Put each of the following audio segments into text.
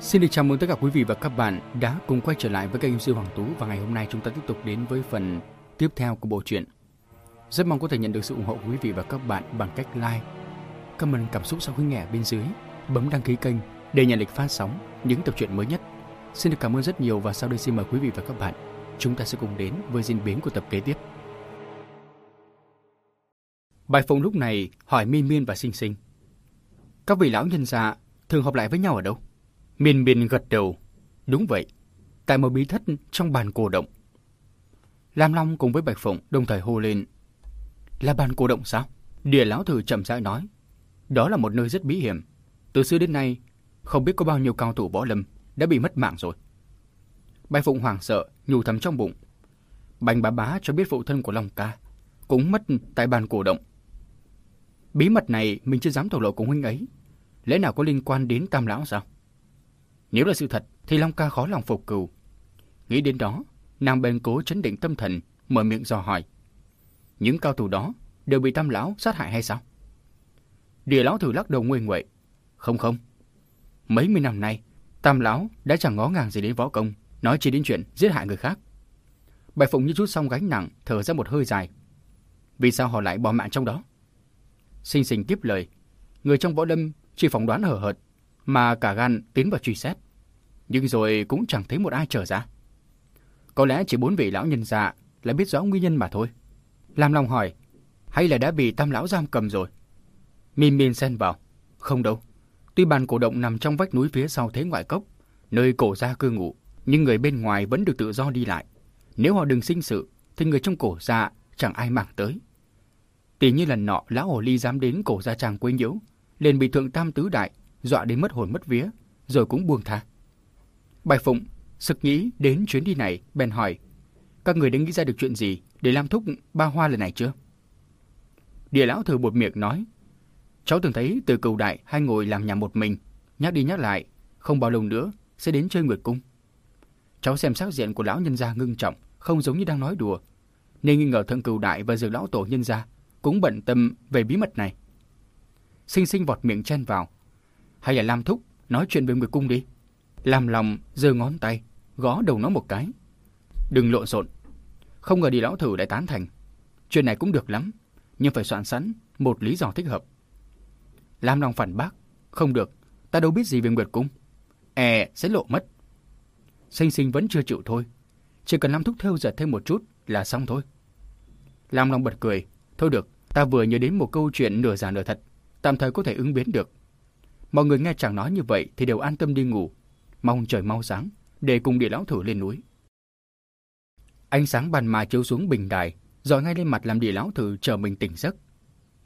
Xin được chào mừng tất cả quý vị và các bạn đã cùng quay trở lại với kênh MC Hoàng Tú và ngày hôm nay chúng ta tiếp tục đến với phần tiếp theo của bộ truyện. Rất mong có thể nhận được sự ủng hộ của quý vị và các bạn bằng cách like, comment cảm xúc sau khi nghe bên dưới, bấm đăng ký kênh để nhận lịch phát sóng những tập truyện mới nhất. Xin được cảm ơn rất nhiều và sau đây xin mời quý vị và các bạn chúng ta sẽ cùng đến với diễn biến của tập kế tiếp. Bài Phụng lúc này hỏi Miên Miên và Sinh Sinh. Các vị lão nhân già thường họp lại với nhau ở đâu? Miên Miên gật đầu. Đúng vậy, tại một bí thất trong bàn cổ động. Lam Long cùng với Bạch Phụng đồng thời hô lên. Là bàn cổ động sao? Địa lão thử chậm rãi nói. Đó là một nơi rất bí hiểm. Từ xưa đến nay, không biết có bao nhiêu cao thủ võ lâm đã bị mất mạng rồi. Bạch Phụng hoảng sợ, nhủ thầm trong bụng. Bành bá bá cho biết phụ thân của Long ca cũng mất tại bàn cổ động. Bí mật này mình chưa dám thổ lộ cùng huynh ấy. Lẽ nào có liên quan đến tam lão sao? Nếu là sự thật, thì Long ca khó lòng phục cừu. Nghĩ đến đó, nàng bèn cố chấn định tâm thần, mở miệng dò hỏi. Những cao thủ đó đều bị tam lão sát hại hay sao? Địa lão thử lắc đầu nguôi nguậy. Không không. Mấy mươi năm nay, tam lão đã chẳng ngó ngàng gì đến võ công, nói chỉ đến chuyện giết hại người khác. Bạch Phụng như chút xong gánh nặng, thở ra một hơi dài. Vì sao họ lại bỏ mạng trong đó? Sinh sinh tiếp lời. Người trong võ lâm chỉ phỏng đoán hở hợt, mà cả gan tiến vào truy xét. Nhưng rồi cũng chẳng thấy một ai trở ra. Có lẽ chỉ bốn vị lão nhân già là biết rõ nguyên nhân mà thôi. Làm lòng hỏi, hay là đã bị tam lão giam cầm rồi? Min Min xen vào, không đâu. Tuy bàn cổ động nằm trong vách núi phía sau thế ngoại cốc, nơi cổ gia cư ngụ, nhưng người bên ngoài vẫn được tự do đi lại. Nếu họ đừng sinh sự, thì người trong cổ gia chẳng ai màng tới. Tỷ như lần nọ lão hồ ly dám đến cổ gia chàng quấy nhiễu, liền bị thượng tam tứ đại dọa đến mất hồn mất vía, rồi cũng buông tha. Bạch Phụng sực nghĩ đến chuyến đi này, bèn hỏi, các người đã nghĩ ra được chuyện gì để làm thúc ba hoa lần này chưa? Địa lão thừa bột miệng nói, cháu từng thấy từ cầu đại hai ngồi làm nhà một mình, nhắc đi nhắc lại, không bao lâu nữa sẽ đến chơi nguyệt cung. Cháu xem sắc diện của lão nhân gia ngưng trọng, không giống như đang nói đùa, nên nghi ngờ thượng cừu đại và dược lão tổ nhân gia cũng bận tâm về bí mật này. Sinh sinh vọt miệng chen vào, hay là Lam Thúc nói chuyện với người cung đi. Làm lòng giơ ngón tay, gõ đầu nó một cái. Đừng lộn xộn. Không ngờ đi lão thử lại tán thành. Chuyện này cũng được lắm, nhưng phải soạn sẵn một lý do thích hợp. Lam Long phản bác. Không được, ta đâu biết gì về Nguyệt Cung. E sẽ lộ mất. Sinh sinh vẫn chưa chịu thôi. Chỉ cần Lam Thúc theo giật thêm một chút là xong thôi. Lam Long bật cười. Thôi được, ta vừa nhớ đến một câu chuyện nửa giả nửa thật. Tạm thời có thể ứng biến được. Mọi người nghe chàng nói như vậy thì đều an tâm đi ngủ, mong trời mau sáng để cùng địa lão thử lên núi. Ánh sáng bàn mà chiếu xuống bình đài, rồi ngay lên mặt làm địa lão thử chờ mình tỉnh giấc.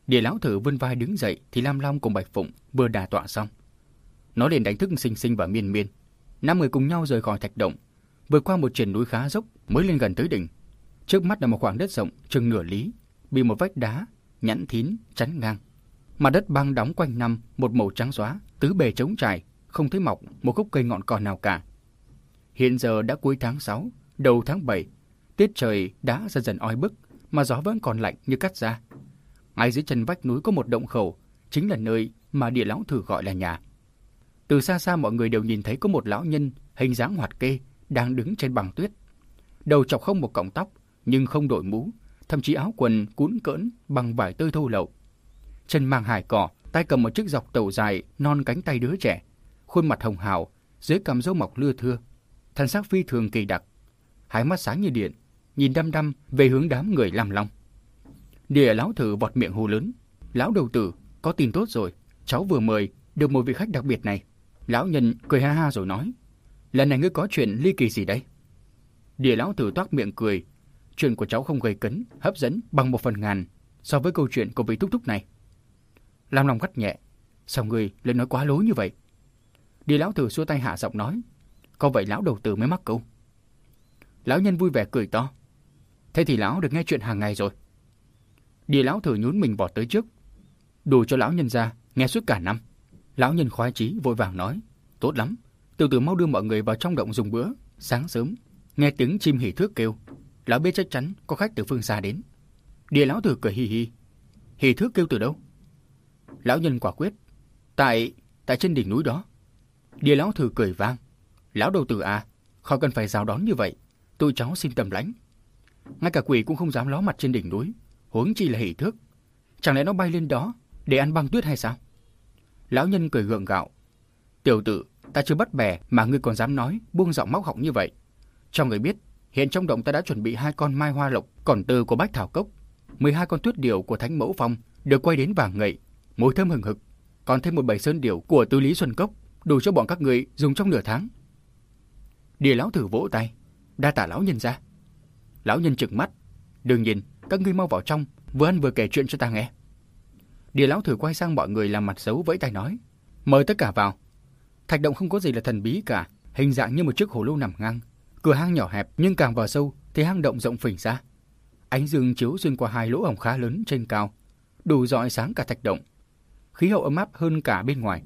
Địa lão thử vươn vai đứng dậy thì Lam Long cùng Bạch Phụng vừa đà tọa xong. Nó liền đánh thức Sinh Sinh và Miên Miên. Năm người cùng nhau rời khỏi thạch động, vượt qua một triển núi khá dốc mới lên gần tới đỉnh. Trước mắt là một khoảng đất rộng chừng nửa lý, bị một vách đá nhẵn thín chắn ngang. Mặt đất băng đóng quanh năm một màu trắng xóa, tứ bề trống trải, không thấy mọc một gốc cây ngọn cỏ nào cả. Hiện giờ đã cuối tháng 6, đầu tháng 7, tiết trời đã dần dần oi bức, mà gió vẫn còn lạnh như cắt da. Ngay dưới chân vách núi có một động khẩu, chính là nơi mà địa lão thử gọi là nhà. Từ xa xa mọi người đều nhìn thấy có một lão nhân hình dáng hoạt kê đang đứng trên bằng tuyết. Đầu chọc không một cọng tóc, nhưng không đội mũ, thậm chí áo quần cuốn cỡn bằng vải tơi thô lậu chân mang hải cỏ, tay cầm một chiếc dọc tàu dài non cánh tay đứa trẻ, khuôn mặt hồng hào, dưới cằm râu mọc lưa thưa, thân xác phi thường kỳ đặc, hai mắt sáng như điện, nhìn đăm đăm về hướng đám người làm long. Địa lão thử vọt miệng hô lớn, lão đầu tử, có tin tốt rồi, cháu vừa mời được một vị khách đặc biệt này. Lão nhân cười ha ha rồi nói, lần này ngươi có chuyện ly kỳ gì đấy? Địa lão tử toát miệng cười, chuyện của cháu không gây cấn, hấp dẫn bằng một phần ngàn so với câu chuyện của vị thúc thúc này. Lam Long gắt nhẹ. Sao người lại nói quá lối như vậy? Đi lão tử xua tay hạ giọng nói. Có vậy lão đầu tử mới mắc câu. Lão nhân vui vẻ cười to. Thế thì lão được nghe chuyện hàng ngày rồi. Đi lão thử nhún mình bỏ tới trước. Đủ cho lão nhân ra, nghe suốt cả năm. Lão nhân khoái chí vội vàng nói. Tốt lắm, từ từ mau đưa mọi người vào trong động dùng bữa. Sáng sớm, nghe tiếng chim hỉ thước kêu. Lão biết chắc chắn có khách từ phương xa đến. Địa lão thử cười hì hì. Hỉ thước kêu từ đâu? Lão nhân quả quyết. Tại, tại trên đỉnh núi đó. Địa lão thử cười vang. Lão đầu tử à, khỏi cần phải rào đón như vậy. tôi cháu xin tầm lánh. Ngay cả quỷ cũng không dám ló mặt trên đỉnh núi. Huống chi là hỷ thước. Chẳng lẽ nó bay lên đó để ăn băng tuyết hay sao? Lão nhân cười gượng gạo. Tiểu tử, ta chưa bắt bè mà ngươi còn dám nói, buông giọng móc họng như vậy. Cho người biết, hiện trong động ta đã chuẩn bị hai con mai hoa lộc, còn từ của bách thảo cốc, 12 con tuyết điểu của thánh mẫu phong được quay đến vàng ngậy, mùi thơm hừng hực, còn thêm một bầy sơn điểu của tư lý xuân cốc, đủ cho bọn các người dùng trong nửa tháng. Địa lão thử vỗ tay, đa tả lão nhân ra. Lão nhân trừng mắt, đừng nhìn, các ngươi mau vào trong, vừa ăn vừa kể chuyện cho ta nghe. Địa lão thử quay sang mọi người làm mặt xấu vẫy tay nói, mời tất cả vào. Thạch động không có gì là thần bí cả, hình dạng như một chiếc hồ lô nằm ngang. Cửa hang nhỏ hẹp nhưng càng vào sâu thì hang động rộng phình ra. Ánh dương chiếu xuyên qua hai lỗ hổng khá lớn trên cao, đủ rọi sáng cả thạch động. Khí hậu ấm áp hơn cả bên ngoài.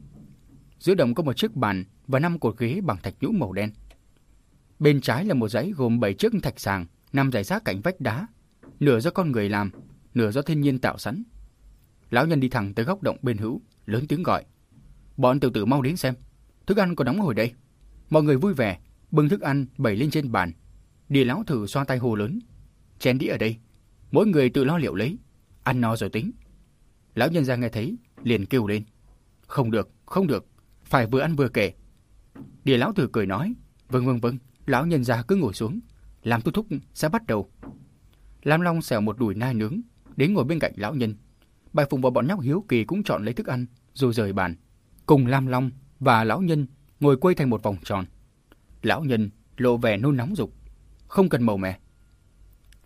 Giữa động có một chiếc bàn và năm cột ghế bằng thạch nhũ màu đen. Bên trái là một dãy gồm bảy chiếc thạch sàng nằm rải rác cạnh vách đá, nửa do con người làm, nửa do thiên nhiên tạo sẵn. Lão nhân đi thẳng tới góc động bên hữu, lớn tiếng gọi. Bọn tiểu tử mau đến xem, thức ăn còn đóng hồi đây. Mọi người vui vẻ, bưng thức ăn bày lên trên bàn. Địa lão thử xoa tay hồ lớn. Chén đĩa ở đây, mỗi người tự lo liệu lấy, ăn no rồi tính. Lão nhân ra nghe thấy, liền kêu lên. Không được, không được, phải vừa ăn vừa kể. Địa lão tử cười nói, vâng vâng vâng, lão nhân gia cứ ngồi xuống, làm tu thúc sẽ bắt đầu. Lam Long xẻo một đùi nai nướng, đến ngồi bên cạnh lão nhân. Bài Phùng và bọn nhóc hiếu kỳ cũng chọn lấy thức ăn, rồi rời bàn. Cùng Lam Long và lão nhân ngồi quây thành một vòng tròn. Lão nhân lộ vẻ nôn nóng dục, không cần màu mè.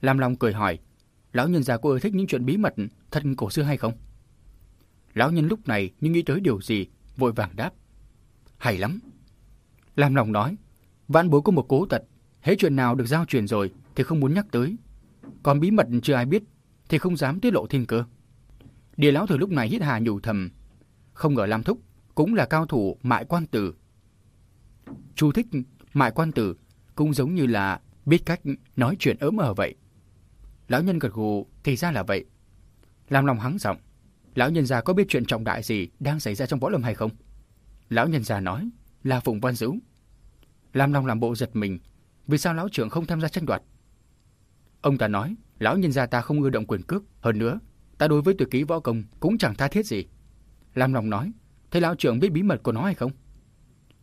Lam Long cười hỏi, lão nhân già có ưa thích những chuyện bí mật thật cổ xưa hay không? Lão nhân lúc này như nghĩ tới điều gì, vội vàng đáp. Hay lắm. Lam Long nói, vãn bối có một cố tật, hễ chuyện nào được giao truyền rồi thì không muốn nhắc tới. Còn bí mật chưa ai biết thì không dám tiết lộ thiên cơ. Địa lão thời lúc này hít hà nhủ thầm, không ngờ Lam Thúc cũng là cao thủ mại quan tử. Chú thích mại quan tử cũng giống như là biết cách nói chuyện ớm ở vậy. Lão nhân gật gù thì ra là vậy. Làm lòng hắng giọng, lão nhân già có biết chuyện trọng đại gì đang xảy ra trong võ lâm hay không? Lão nhân già nói là Phùng Văn Dữ. Lam Long làm bộ giật mình, vì sao lão trưởng không tham gia tranh đoạt? Ông ta nói, lão nhân gia ta không ưa động quyền cước, hơn nữa, ta đối với tuyệt ký võ công cũng chẳng tha thiết gì. Lam Long nói, thế lão trưởng biết bí mật của nó hay không?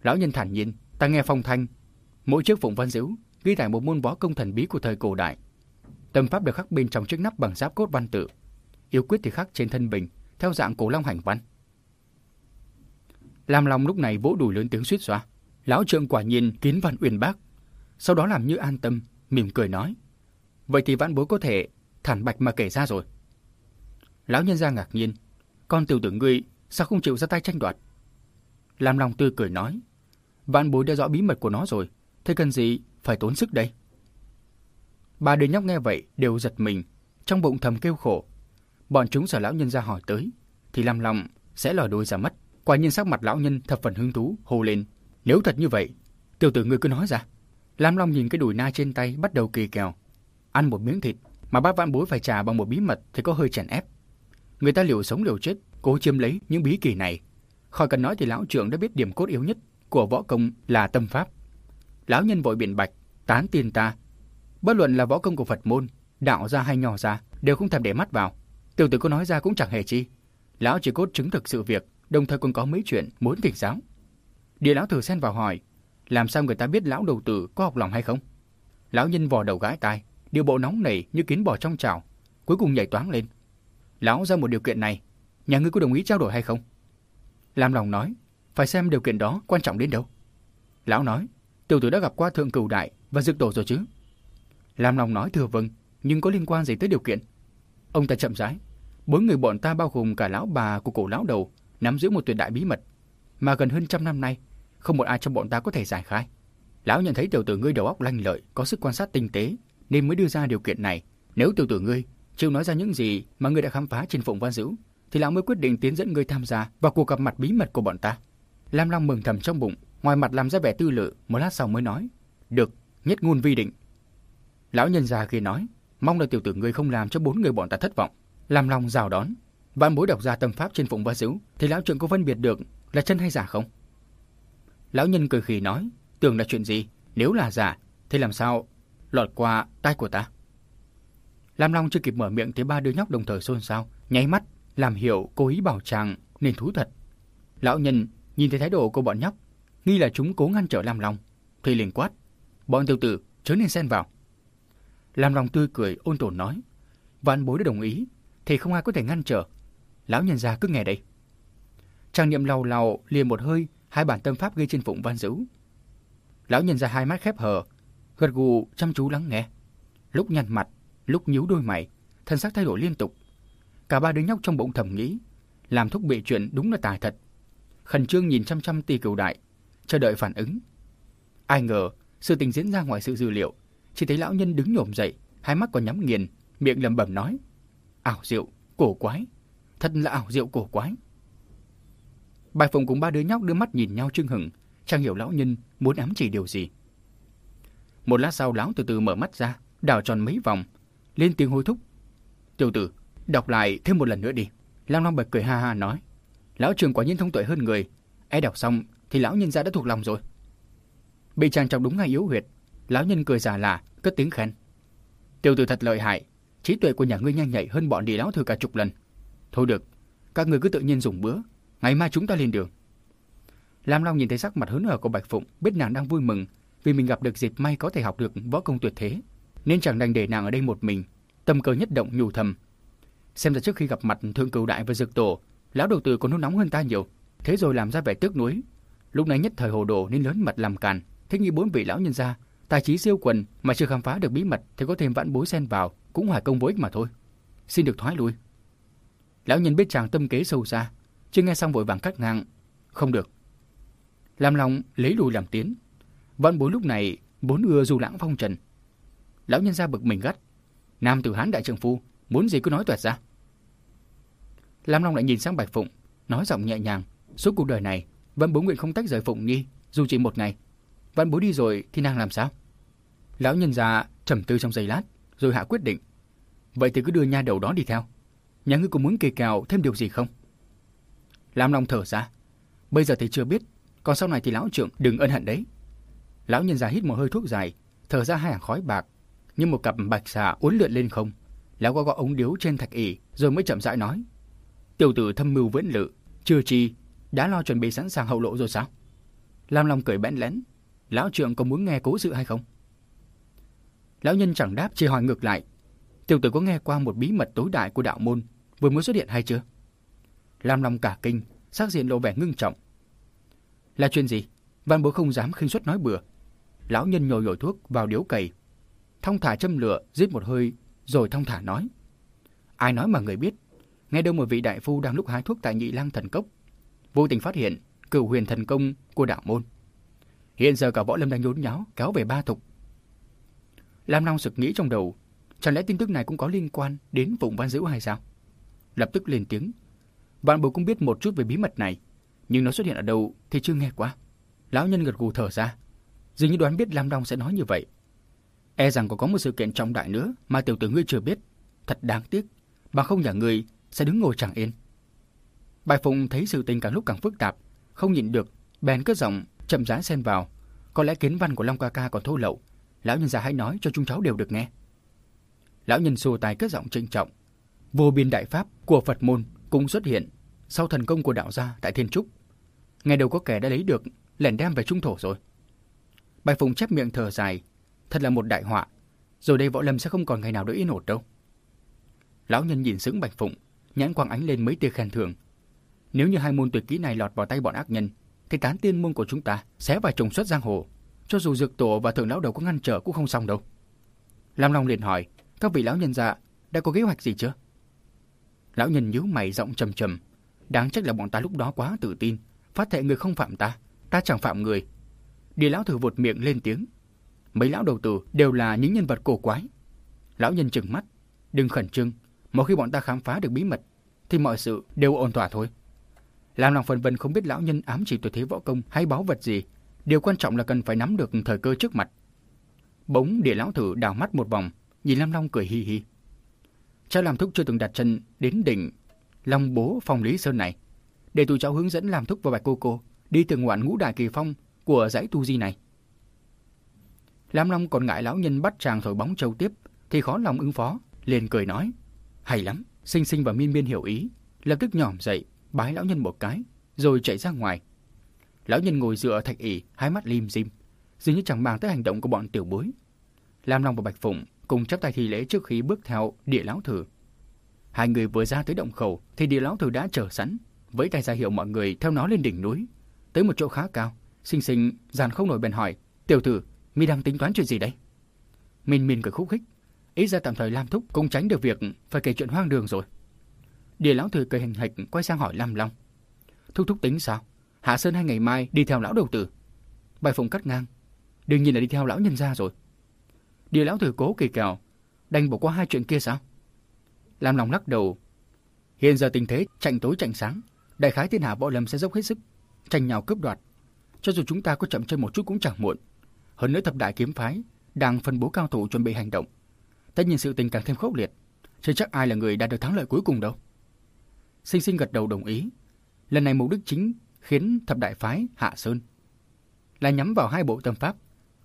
Lão nhân thản nhiên, ta nghe phong thanh, mỗi chiếc Phùng Văn Dữ ghi tải một môn võ công thần bí của thời cổ đại. Tâm pháp được khắc bên trong chiếc nắp bằng giáp cốt văn tự, yêu quyết thì khắc trên thân bình theo dạng cổ long hành văn. Lam Long lúc này vỗ đùi lớn tiếng suýt xoa. Lão trượng quả nhiên kiến văn uyên bác. Sau đó làm như an tâm, mỉm cười nói. Vậy thì vãn bối có thể thản bạch mà kể ra rồi. Lão nhân gia ngạc nhiên. Con tiểu tử ngươi sao không chịu ra tay tranh đoạt? Lam Long tươi cười nói. Vãn bối đã rõ bí mật của nó rồi. Thế cần gì phải tốn sức đây? Ba đứa nhóc nghe vậy đều giật mình, trong bụng thầm kêu khổ. Bọn chúng sợ lão nhân ra hỏi tới, thì Lam Long sẽ lòi đôi ra mất. Quả nhiên sắc mặt lão nhân thập phần hứng thú, hô lên. Nếu thật như vậy, tiểu tử ngươi cứ nói ra. Lam Long nhìn cái đùi na trên tay bắt đầu kỳ kèo. Ăn một miếng thịt mà bác vãn bối phải trả bằng một bí mật thì có hơi chèn ép. Người ta liều sống liều chết, cố chiếm lấy những bí kỳ này. Khỏi cần nói thì lão trưởng đã biết điểm cốt yếu nhất của võ công là tâm pháp. Lão nhân vội biện bạch, tán tiền ta. Bất luận là võ công của Phật môn, đạo gia hay nhỏ gia đều không thèm để mắt vào. Tiểu tử có nói ra cũng chẳng hề chi. Lão chỉ cốt chứng thực sự việc, đồng thời còn có mấy chuyện muốn thỉnh giáo. Địa lão thử xen vào hỏi, làm sao người ta biết lão đầu tử có học lòng hay không? Lão nhân vò đầu gãi tai, điều bộ nóng nảy như kiến bò trong chảo, cuối cùng nhảy toáng lên. Lão ra một điều kiện này, nhà ngươi có đồng ý trao đổi hay không? Lam lòng nói, phải xem điều kiện đó quan trọng đến đâu. Lão nói, tiểu tử đã gặp qua thượng cửu đại và dược tổ rồi chứ? Lam lòng nói thừa vâng, nhưng có liên quan gì tới điều kiện? Ông ta chậm rãi, bốn người bọn ta bao gồm cả lão bà của cổ lão đầu nắm giữ một tuyệt đại bí mật mà gần hơn trăm năm nay không một ai trong bọn ta có thể giải khai. Lão nhận thấy tiểu tử ngươi đầu óc lanh lợi, có sức quan sát tinh tế, nên mới đưa ra điều kiện này. Nếu tiểu tử ngươi chịu nói ra những gì mà ngươi đã khám phá trên Phụng Văn Dữ, thì lão mới quyết định tiến dẫn ngươi tham gia vào cuộc gặp mặt bí mật của bọn ta. Lam Long mừng thầm trong bụng, ngoài mặt làm ra vẻ tư lự, một lát sau mới nói, được, nhất ngôn vi định. Lão nhân già kia nói, mong là tiểu tử ngươi không làm cho bốn người bọn ta thất vọng. Làm Long rào đón, vạn bối đọc ra tâm pháp trên Phụng và Dữ, thì lão trưởng có phân biệt được là chân hay giả không? Lão nhân cười khì nói, tưởng là chuyện gì, nếu là giả, thì làm sao lọt qua tay của ta? Lam Long chưa kịp mở miệng thì ba đứa nhóc đồng thời xôn xao, nháy mắt, làm hiệu cố ý bảo chàng nên thú thật. Lão nhân nhìn thấy thái độ của bọn nhóc, nghi là chúng cố ngăn trở Lam Long, thì liền quát, bọn tiểu tử chớ nên xen vào. Lam Long tươi cười ôn tồn nói, vạn bối đã đồng ý, thì không ai có thể ngăn trở. Lão nhân gia cứ nghe đây. Trang niệm lầu lầu liền một hơi, hai bản tâm pháp ghi trên phụng văn dữ. Lão nhân gia hai mắt khép hờ, gật gù chăm chú lắng nghe. Lúc nhăn mặt, lúc nhíu đôi mày, thân sắc thay đổi liên tục. Cả ba đứa nhóc trong bụng thầm nghĩ, làm thúc bị chuyện đúng là tài thật. Khẩn trương nhìn chăm chăm tì cửu đại, chờ đợi phản ứng. Ai ngờ, sự tình diễn ra ngoài sự dự liệu, chỉ thấy lão nhân đứng nhổm dậy, hai mắt còn nhắm nghiền, miệng lẩm bẩm nói: "Ảo diệu, cổ quái, thật là ảo diệu cổ quái." Bài Phụng cùng ba đứa nhóc đưa mắt nhìn nhau trưng hửng, chẳng hiểu lão nhân muốn ám chỉ điều gì. Một lát sau lão từ từ mở mắt ra, đảo tròn mấy vòng, lên tiếng hối thúc. Tiểu tử, đọc lại thêm một lần nữa đi. lang Long bật cười ha ha nói. Lão trường quả nhiên thông tuệ hơn người. E đọc xong thì lão nhân ra đã thuộc lòng rồi. Bị chàng chọc đúng ngay yếu huyệt. Lão nhân cười già lạ, cất tiếng khen. Tiểu tử thật lợi hại. Trí tuệ của nhà ngươi nhanh nhạy hơn bọn đi lão thừa cả chục lần. Thôi được, các ngươi cứ tự nhiên dùng bữa. Ngày mai chúng ta lên đường. Lam Long nhìn thấy sắc mặt hớn hở của Bạch Phụng, biết nàng đang vui mừng vì mình gặp được dịp may có thể học được võ công tuyệt thế, nên chẳng đành để nàng ở đây một mình. Tâm cơ nhất động nhủ thầm. Xem ra trước khi gặp mặt Thượng Cửu Đại và Dược Tổ, lão đầu tử còn nôn nóng hơn ta nhiều, thế rồi làm ra vẻ tiếc nuối. Lúc này nhất thời hồ đồ nên lớn mặt làm càn, thích nghi bốn vị lão nhân gia, tài trí siêu quần mà chưa khám phá được bí mật thì có thêm vãn bối xen vào, cũng hoài công vô ích mà thôi. Xin được thoái lui. Lão nhân biết chàng tâm kế sâu xa, chưa nghe xong vội vàng cắt ngang. Không được. Làm lòng lấy lùi làm tiến. Vãn bối lúc này bốn ưa dù lãng phong trần. Lão nhân ra bực mình gắt. Nam tử hán đại trường phu, muốn gì cứ nói toẹt ra. Lam Long lại nhìn sang Bạch Phụng, nói giọng nhẹ nhàng. Suốt cuộc đời này, vẫn Bố nguyện không tách rời Phụng Nhi, dù chỉ một ngày văn Bố đi rồi thì nàng làm sao? Lão nhân già trầm tư trong giây lát, rồi hạ quyết định. Vậy thì cứ đưa nha đầu đó đi theo. Nhà ngươi có muốn kỳ cào thêm điều gì không? Lam Long thở ra. Bây giờ thì chưa biết, còn sau này thì lão trưởng đừng ân hận đấy. Lão nhân già hít một hơi thuốc dài, thở ra hai hàng khói bạc, như một cặp bạch xà uốn lượn lên không. Lão gõ gõ ống điếu trên thạch ỉ, rồi mới chậm rãi nói. Tiểu tử thâm mưu vẫn lự, chưa chi, đã lo chuẩn bị sẵn sàng hậu lộ rồi sao? Lam Long cười bẽn lẽn, lão trưởng có muốn nghe cố sự hay không? Lão nhân chẳng đáp chỉ hỏi ngược lại, tiểu tử có nghe qua một bí mật tối đại của đạo môn vừa mới xuất hiện hay chưa? Lam Long cả kinh, sắc diện lộ vẻ ngưng trọng. Là chuyện gì? Văn bố không dám khinh suất nói bừa. Lão nhân nhồi nhồi thuốc vào điếu cầy, thong thả châm lửa, giết một hơi, rồi thong thả nói. Ai nói mà người biết, nghe đâu một vị đại phu đang lúc hái thuốc tại nhị lang thần cốc. Vô tình phát hiện cửu huyền thần công của đạo môn. Hiện giờ cả võ lâm đang nhốn nháo, kéo về ba thục. Lam Long sực nghĩ trong đầu, chẳng lẽ tin tức này cũng có liên quan đến vùng Văn Dữ hay sao? Lập tức lên tiếng. Vạn bố cũng biết một chút về bí mật này, nhưng nó xuất hiện ở đâu thì chưa nghe qua. Lão nhân gật gù thở ra, dường như đoán biết Lam Long sẽ nói như vậy. E rằng còn có một sự kiện trọng đại nữa mà tiểu tử ngươi chưa biết. Thật đáng tiếc, mà không nhà ngươi sẽ đứng ngồi chẳng yên. Bài Phụng thấy sự tình càng lúc càng phức tạp, không nhịn được, bèn cất giọng chậm rãi xen vào. Có lẽ kiến văn của Long ca ca còn thô lậu, lão nhân già hãy nói cho chúng cháu đều được nghe. Lão nhân xua tài cất giọng trịnh trọng. Vô biên đại pháp của Phật môn cũng xuất hiện sau thần công của đạo gia tại Thiên Trúc. Ngày đầu có kẻ đã lấy được, lẻn đem về trung thổ rồi. Bạch Phụng chép miệng thở dài, thật là một đại họa. Rồi đây võ lâm sẽ không còn ngày nào đỡ yên ổn đâu. Lão nhân nhìn sững Bạch Phụng, nhãn quang ánh lên mấy tia khen thưởng. Nếu như hai môn tuyệt kỹ này lọt vào tay bọn ác nhân, cái tán tiên môn của chúng ta sẽ phải trùng xuất giang hồ. Cho dù dược tổ và thượng lão đầu có ngăn trở cũng không xong đâu. Lam Long liền hỏi, các vị lão nhân dạ đã có kế hoạch gì chưa? Lão nhân nhíu mày giọng trầm trầm, đáng trách là bọn ta lúc đó quá tự tin, phát thệ người không phạm ta, ta chẳng phạm người. Địa lão thử vụt miệng lên tiếng, mấy lão đầu tử đều là những nhân vật cổ quái. Lão nhân trừng mắt, đừng khẩn trương, một khi bọn ta khám phá được bí mật, thì mọi sự đều ổn thỏa thôi. Làm lòng phần vân không biết lão nhân ám chỉ tuyệt thế võ công hay báo vật gì, điều quan trọng là cần phải nắm được thời cơ trước mặt. Bỗng địa lão thử đào mắt một vòng, nhìn Lam Long cười hi hi. Cha làm thúc chưa từng đặt chân đến đỉnh Long Bố Phong Lý Sơn này, để tụi cháu hướng dẫn làm thúc và bạch cô cô đi từ ngoạn ngũ đại kỳ phong của dãy tu di này. Lam Long còn ngại lão nhân bắt chàng thổi bóng châu tiếp, thì khó lòng ứng phó, liền cười nói. Hay lắm, Sinh Sinh và Miên Miên hiểu ý, lập tức nhỏm dậy, bái lão nhân một cái, rồi chạy ra ngoài. Lão nhân ngồi dựa thạch ỉ, hai mắt lim dim, dường như chẳng mang tới hành động của bọn tiểu bối. Lam Long và Bạch Phụng cùng chắp tay thi lễ trước khi bước theo địa lão thử. Hai người vừa ra tới động khẩu thì địa lão thử đã chờ sẵn, với tay ra hiệu mọi người theo nó lên đỉnh núi, tới một chỗ khá cao. Sinh sinh dàn không nổi bèn hỏi, tiểu tử, mi đang tính toán chuyện gì đấy? minh minh cười khúc khích, ý ra tạm thời Lam Thúc cũng tránh được việc phải kể chuyện hoang đường rồi. Địa lão thừa cười hình hạch quay sang hỏi Lam Long. Thúc thúc tính sao? Hạ Sơn hai ngày mai đi theo lão đầu tử. Bài Phụng cắt ngang. Đương nhiên là đi theo lão nhân gia rồi. Địa lão thừa cố kỳ kèo, đành bỏ qua hai chuyện kia sao? Lam Long lắc đầu. Hiện giờ tình thế chạnh tối chạnh sáng, đại khái thiên hạ võ lâm sẽ dốc hết sức, tranh nhau cướp đoạt. Cho dù chúng ta có chậm chân một chút cũng chẳng muộn. Hơn nữa thập đại kiếm phái đang phân bố cao thủ chuẩn bị hành động. Tất nhiên sự tình càng thêm khốc liệt, chưa chắc ai là người đạt được thắng lợi cuối cùng đâu. Sinh sinh gật đầu đồng ý. Lần này mục đích chính khiến thập đại phái hạ sơn là nhắm vào hai bộ tâm pháp,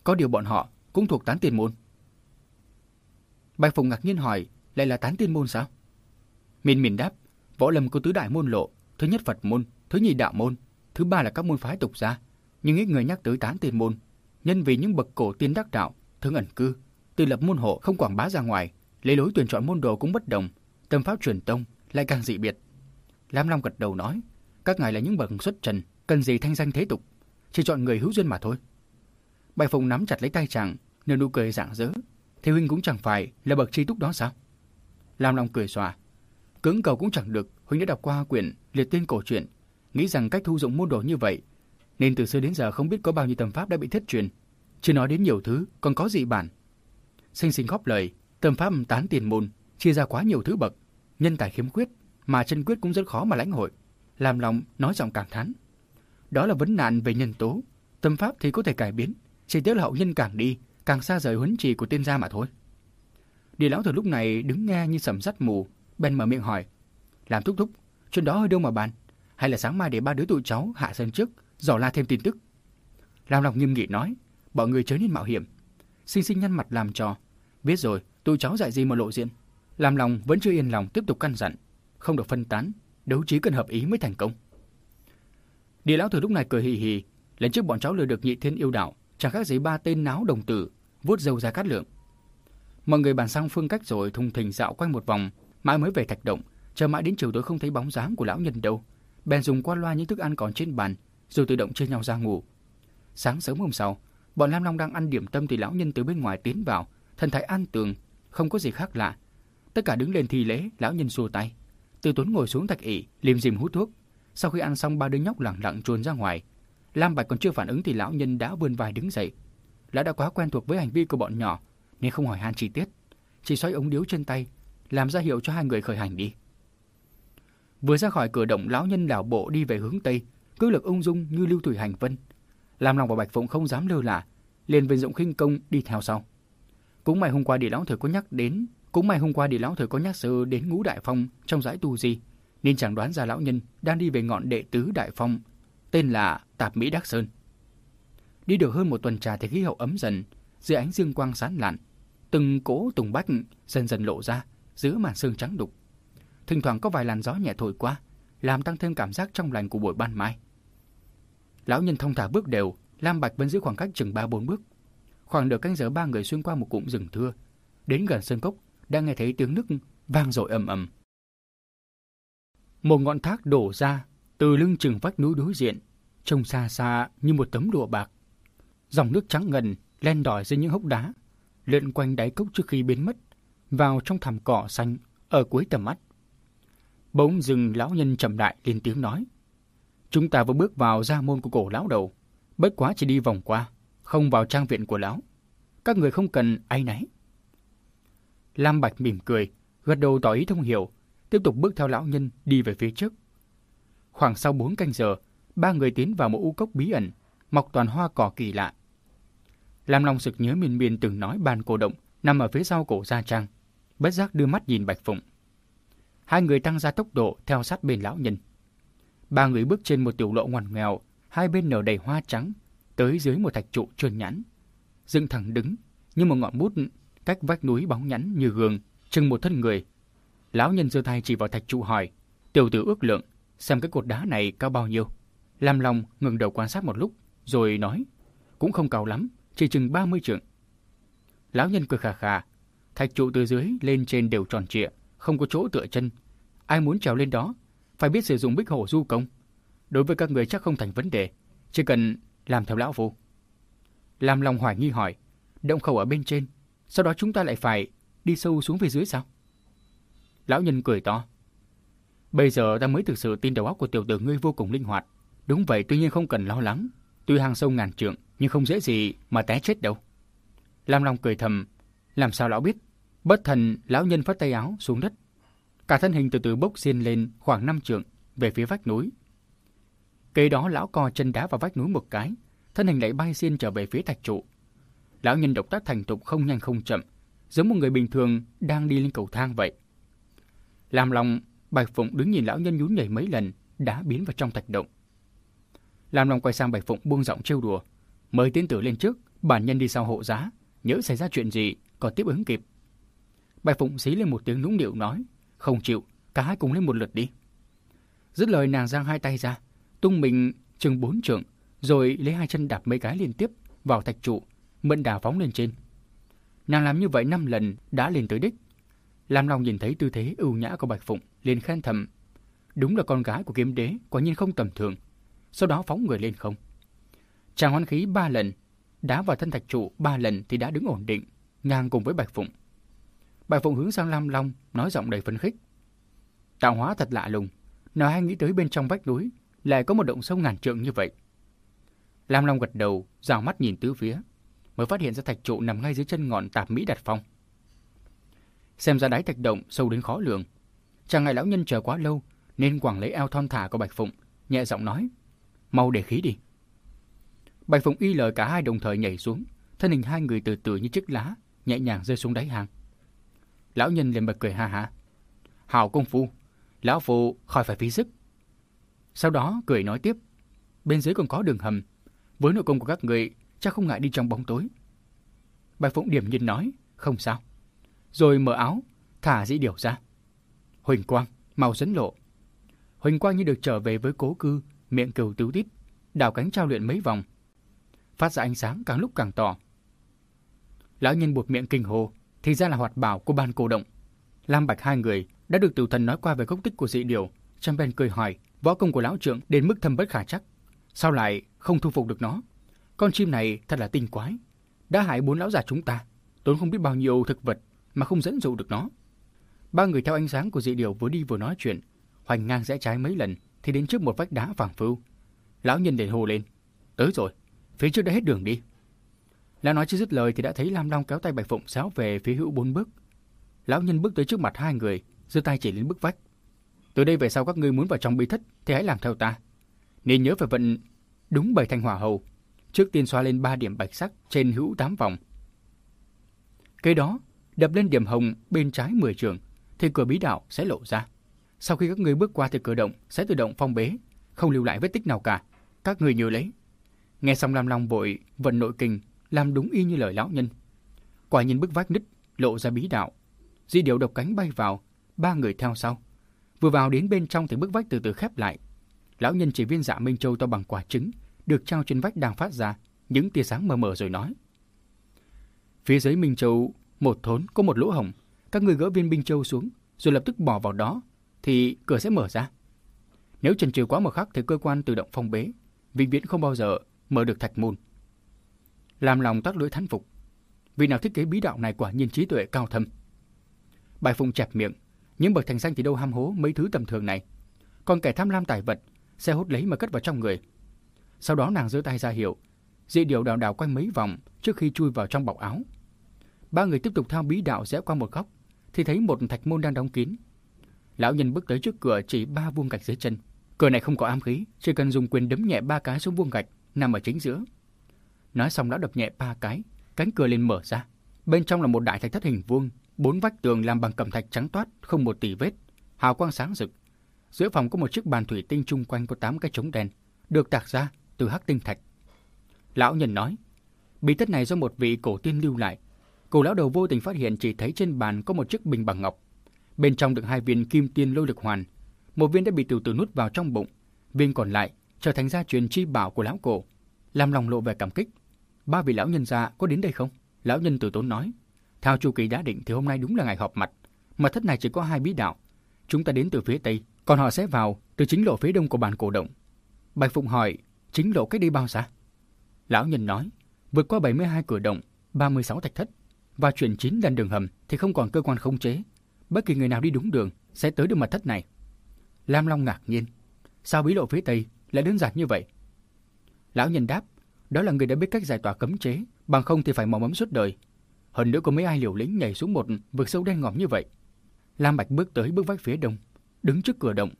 có điều bọn họ cũng thuộc tán tiền môn. Bạch Phùng ngạc nhiên hỏi, lại là tán tiên môn sao? Miên miên đáp, võ lâm có tứ đại môn lộ, thứ nhất Phật môn, thứ nhì đạo môn, thứ ba là các môn phái tục gia, nhưng ít người nhắc tới tán tiên môn, nhân vì những bậc cổ tiên đắc đạo, thường ẩn cư, tự lập môn hộ không quảng bá ra ngoài, lấy lối tuyển chọn môn đồ cũng bất đồng, tâm pháp truyền tông lại càng dị biệt. Lam Long gật đầu nói, các ngài là những bậc xuất trần, cần gì thanh danh thế tục, chỉ chọn người hữu duyên mà thôi. Bạch Phùng nắm chặt lấy tay chàng, nở nụ cười rạng rỡ. Thì huynh cũng chẳng phải là bậc tri túc đó sao? Lam Long cười xòa. Cưỡng cầu cũng chẳng được, huynh đã đọc qua quyển liệt tiên cổ truyện, nghĩ rằng cách thu dụng môn đồ như vậy, nên từ xưa đến giờ không biết có bao nhiêu tâm pháp đã bị thất truyền. Chưa nói đến nhiều thứ, còn có gì bản. Sinh sinh góp lời, tâm pháp tán tiền môn, chia ra quá nhiều thứ bậc, nhân tài khiếm khuyết, mà chân quyết cũng rất khó mà lãnh hội. Làm lòng nói giọng cảm thán. Đó là vấn nạn về nhân tố, tâm pháp thì có thể cải biến, chỉ tiếc là hậu nhân càng đi, càng xa rời huấn trì của tiên gia mà thôi. Địa lão từ lúc này đứng nghe như sầm sắt mù, bên mở miệng hỏi. Làm thúc thúc, chuyện đó ở đâu mà bàn? Hay là sáng mai để ba đứa tụi cháu hạ sân trước, dò la thêm tin tức? Làm lòng nghiêm nghị nói, bọn người chớ nên mạo hiểm. Sinh sinh nhăn mặt làm trò. Biết rồi, tụi cháu dạy gì mà lộ diện. Làm lòng vẫn chưa yên lòng tiếp tục căn dặn. Không được phân tán, đấu trí cần hợp ý mới thành công. Địa lão từ lúc này cười hì hì, lần trước bọn cháu lừa được nhị thiên yêu đạo, chẳng khác gì ba tên náo đồng tử, vuốt dâu ra cát lượng. Mọi người bàn xong phương cách rồi thùng thình dạo quanh một vòng, mãi mới về thạch động, chờ mãi đến chiều tối không thấy bóng dáng của lão nhân đâu. Bèn dùng qua loa những thức ăn còn trên bàn, rồi tự động chia nhau ra ngủ. Sáng sớm hôm sau, bọn Lam Long đang ăn điểm tâm thì lão nhân từ bên ngoài tiến vào, thần thái an tường, không có gì khác lạ. Tất cả đứng lên thi lễ, lão nhân xua tay. Từ Tuấn ngồi xuống thạch ỷ, liêm diêm hút thuốc. Sau khi ăn xong ba đứa nhóc lặng lặng chuồn ra ngoài. Lam Bạch còn chưa phản ứng thì lão nhân đã vươn vai đứng dậy. Lão đã quá quen thuộc với hành vi của bọn nhỏ, nên không hỏi han chi tiết, chỉ xoay ống điếu trên tay, làm ra hiệu cho hai người khởi hành đi. Vừa ra khỏi cửa động, lão nhân đảo bộ đi về hướng tây, cư lực ung dung như lưu thủy hành vân. Làm lòng và Bạch Phụng không dám lơ là, liền vận dụng khinh công đi theo sau. Cũng may hôm qua địa lão thời có nhắc đến, cũng may hôm qua địa lão thời có nhắc sơ đến ngũ đại phong trong giải tu gì nên chẳng đoán ra lão nhân đang đi về ngọn đệ tứ đại phong, tên là Tạp Mỹ Đắc Sơn. Đi được hơn một tuần trà thì khí hậu ấm dần, dưới ánh dương quang sáng lạn, từng cỗ tùng bách dần dần lộ ra giữa màn sương trắng đục. Thỉnh thoảng có vài làn gió nhẹ thổi qua, làm tăng thêm cảm giác trong lành của buổi ban mai. Lão nhân thông thả bước đều, Lam Bạch vẫn giữ khoảng cách chừng ba bốn bước. Khoảng nửa canh giờ ba người xuyên qua một cụm rừng thưa, đến gần sơn cốc, đang nghe thấy tiếng nước vang dội ầm ầm. Một ngọn thác đổ ra từ lưng chừng vách núi đối diện, trông xa xa như một tấm lụa bạc. Dòng nước trắng ngần len đỏi dưới những hốc đá, lượn quanh đáy cốc trước khi biến mất, vào trong thảm cỏ xanh ở cuối tầm mắt. Bỗng dừng lão nhân trầm đại lên tiếng nói. Chúng ta vừa bước vào gia môn của cổ lão đầu, bất quá chỉ đi vòng qua, không vào trang viện của lão. Các người không cần ai nấy. Lam Bạch mỉm cười, gật đầu tỏ ý thông hiểu, tiếp tục bước theo lão nhân đi về phía trước. Khoảng sau bốn canh giờ, ba người tiến vào một u cốc bí ẩn, mọc toàn hoa cỏ kỳ lạ. Lam Long sực nhớ miền miền từng nói bàn cổ động nằm ở phía sau cổ Gia Trang. Bất giác đưa mắt nhìn Bạch Phụng. Hai người tăng ra tốc độ theo sát bên lão nhân. Ba người bước trên một tiểu lộ ngoằn nghèo, hai bên nở đầy hoa trắng, tới dưới một thạch trụ trơn nhẵn, dựng thẳng đứng như một ngọn bút cách vách núi bóng nhẵn như gương, chừng một thân người. Lão nhân giơ tay chỉ vào thạch trụ hỏi, tiểu tử ước lượng, xem cái cột đá này cao bao nhiêu. Lam Long ngừng đầu quan sát một lúc, rồi nói, cũng không cao lắm, chỉ chừng 30 trượng. Lão nhân cười khà khà, thạch trụ từ dưới lên trên đều tròn trịa, không có chỗ tựa chân. Ai muốn trèo lên đó, phải biết sử dụng bích hổ du công. Đối với các người chắc không thành vấn đề, chỉ cần làm theo lão phụ. Lam Long hoài nghi hỏi, động khẩu ở bên trên, sau đó chúng ta lại phải đi sâu xuống phía dưới sao? Lão nhân cười to. Bây giờ ta mới thực sự tin đầu óc của tiểu tử ngươi vô cùng linh hoạt. Đúng vậy, tuy nhiên không cần lo lắng. Tuy hàng sâu ngàn trượng, nhưng không dễ gì mà té chết đâu. Lam Long cười thầm, làm sao lão biết? Bất thần, lão nhân phát tay áo xuống đất. Cả thân hình từ từ bốc xiên lên khoảng năm trượng về phía vách núi. Kế đó lão co chân đá vào vách núi một cái, thân hình lại bay xiên trở về phía thạch trụ. Lão nhân động tác thành tục không nhanh không chậm, giống một người bình thường đang đi lên cầu thang vậy. Làm lòng, Bạch Phụng đứng nhìn lão nhân nhún nhảy mấy lần, đã biến vào trong thạch động. Làm lòng quay sang Bạch Phụng buông giọng trêu đùa, mời tiến tử lên trước, bản nhân đi sau hộ giá, nhớ xảy ra chuyện gì, còn tiếp ứng kịp. Bạch Phụng xí lên một tiếng nũng điệu nói, không chịu, cả hai cùng lên một lượt đi. Dứt lời nàng giang hai tay ra, tung mình chừng bốn trượng, rồi lấy hai chân đạp mấy cái liên tiếp vào thạch trụ, mệnh đà phóng lên trên. Nàng làm như vậy năm lần đã lên tới đích. Lam Long nhìn thấy tư thế ưu nhã của Bạch Phụng, liền khen thầm. Đúng là con gái của kiếm đế, quả nhiên không tầm thường. Sau đó phóng người lên không. Chàng hoán khí ba lần, đá vào thân thạch trụ ba lần thì đã đứng ổn định, ngang cùng với Bạch Phụng. Bạch Phụng hướng sang Lam Long, nói giọng đầy phấn khích. Tạo hóa thật lạ lùng, nào hay nghĩ tới bên trong vách núi lại có một động sông ngàn trượng như vậy. Lam Long gật đầu, rào mắt nhìn tứ phía, mới phát hiện ra thạch trụ nằm ngay dưới chân ngọn tạp mỹ đặt phong. Xem ra đáy thạch động sâu đến khó lường. Chàng ngại lão nhân chờ quá lâu, nên quảng lấy eo thon thả của Bạch Phụng, nhẹ giọng nói, mau để khí đi. Bạch Phụng y lời cả hai đồng thời nhảy xuống, thân hình hai người từ từ như chiếc lá, nhẹ nhàng rơi xuống đáy hang. Lão nhân liền bật cười ha ha. Hào công phu, lão phụ khỏi phải phí sức. Sau đó cười nói tiếp, bên dưới còn có đường hầm, với nội công của các người chắc không ngại đi trong bóng tối. Bạch Phụng điểm nhiên nói, không sao. Rồi mở áo, thả dĩ điểu ra. Huỳnh quang, màu dẫn lộ. Huỳnh quang như được trở về với cố cư, miệng cừu tứ tít, đảo cánh trao luyện mấy vòng. Phát ra ánh sáng càng lúc càng tỏ. Lão nhân buộc miệng kinh hồ, thì ra là hoạt bảo của ban cổ động. Lam Bạch hai người đã được tiểu thần nói qua về gốc tích của dị điều. trang bên cười hỏi, võ công của lão trượng đến mức thâm bất khả chắc. Sao lại không thu phục được nó? Con chim này thật là tinh quái. Đã hại bốn lão già chúng ta, tốn không biết bao nhiêu thực vật mà không dẫn dụ được nó. Ba người theo ánh sáng của dị điều vừa đi vừa nói chuyện, hoành ngang rẽ trái mấy lần thì đến trước một vách đá vàng phưu. Lão nhân để hồ lên. Tới rồi, phía trước đã hết đường đi. Lão nói chưa dứt lời thì đã thấy Lam Long kéo tay Bạch Phụng xéo về phía hữu bốn bước. Lão nhân bước tới trước mặt hai người, giơ tay chỉ lên bức vách. Từ đây về sau các ngươi muốn vào trong bí thất thì hãy làm theo ta. Nên nhớ phải vận đúng bảy thanh hỏa hầu. Trước tiên xoa lên ba điểm bạch sắc trên hữu tám vòng. Kế đó, đập lên điểm hồng bên trái 10 trường, thì cửa bí đạo sẽ lộ ra. Sau khi các ngươi bước qua thì cửa động sẽ tự động phong bế, không lưu lại vết tích nào cả. Các người nhớ lấy. Nghe xong Lam Long vội vận nội kinh, làm đúng y như lời lão nhân. Quả nhìn bức vách nứt, lộ ra bí đạo. Di điệu độc cánh bay vào, ba người theo sau. Vừa vào đến bên trong thì bức vách từ từ khép lại. Lão nhân chỉ viên dạ Minh Châu to bằng quả trứng, được trao trên vách đang phát ra, những tia sáng mờ mờ rồi nói. Phía dưới Minh Châu, một thốn có một lỗ hổng. Các người gỡ viên Minh Châu xuống, rồi lập tức bỏ vào đó, thì cửa sẽ mở ra. Nếu chần chừ quá một khắc thì cơ quan tự động phong bế, vĩnh viễn không bao giờ mở được thạch môn. Làm lòng tắt lưỡi thán phục. Vì nào thiết kế bí đạo này quả nhiên trí tuệ cao thâm. Bài Phụng chẹp miệng, những bậc thành danh thì đâu ham hố mấy thứ tầm thường này. Còn kẻ tham lam tài vật, sẽ hút lấy mà cất vào trong người. Sau đó nàng giơ tay ra hiệu, dị điệu đào đào quanh mấy vòng trước khi chui vào trong bọc áo. Ba người tiếp tục theo bí đạo rẽ qua một góc, thì thấy một thạch môn đang đóng kín. Lão nhân bước tới trước cửa chỉ ba vuông gạch dưới chân. Cửa này không có ám khí, chỉ cần dùng quyền đấm nhẹ ba cái xuống vuông gạch nằm ở chính giữa. Nói xong lão đập nhẹ ba cái, cánh cửa liền mở ra. Bên trong là một đại thạch thất hình vuông, bốn vách tường làm bằng cẩm thạch trắng toát, không một tì vết, hào quang sáng rực. Giữa phòng có một chiếc bàn thủy tinh chung quanh có tám cái trống đèn, được tạc ra từ hắc tinh thạch. Lão nhân nói, bí tích này do một vị cổ tiên lưu lại. Cổ lão đầu vô tình phát hiện chỉ thấy trên bàn có một chiếc bình bằng ngọc. Bên trong được hai viên kim tiên lôi lực hoàn. Một viên đã bị tiểu tử nuốt vào trong bụng. Viên còn lại trở thành gia truyền chi bảo của lão cổ. Làm lòng lộ về cảm kích. Ba vị lão nhân gia có đến đây không? Lão nhân tử tốn nói. Theo chu kỳ đã định thì hôm nay đúng là ngày họp mặt. Mật thất này chỉ có hai bí đạo. Chúng ta đến từ phía Tây, còn họ sẽ vào từ chính lộ phía đông của bàn cổ động. Bạch Phụng hỏi, chính lộ cách đi bao xa? Lão nhân nói, vượt qua 72 cửa động, 36 thạch thất và chuyển 9 lần đường hầm thì không còn cơ quan khống chế. Bất kỳ người nào đi đúng đường sẽ tới được mật thất này. Lam Long ngạc nhiên, sao bí lộ phía Tây lại đơn giản như vậy? Lão nhân đáp, đó là người đã biết cách giải tỏa cấm chế, bằng không thì phải mò mẫm suốt đời. Hơn nữa có mấy ai liều lĩnh nhảy xuống một vực sâu đen ngòm như vậy. Lam Bạch bước tới bước vách phía đông, đứng trước cửa động.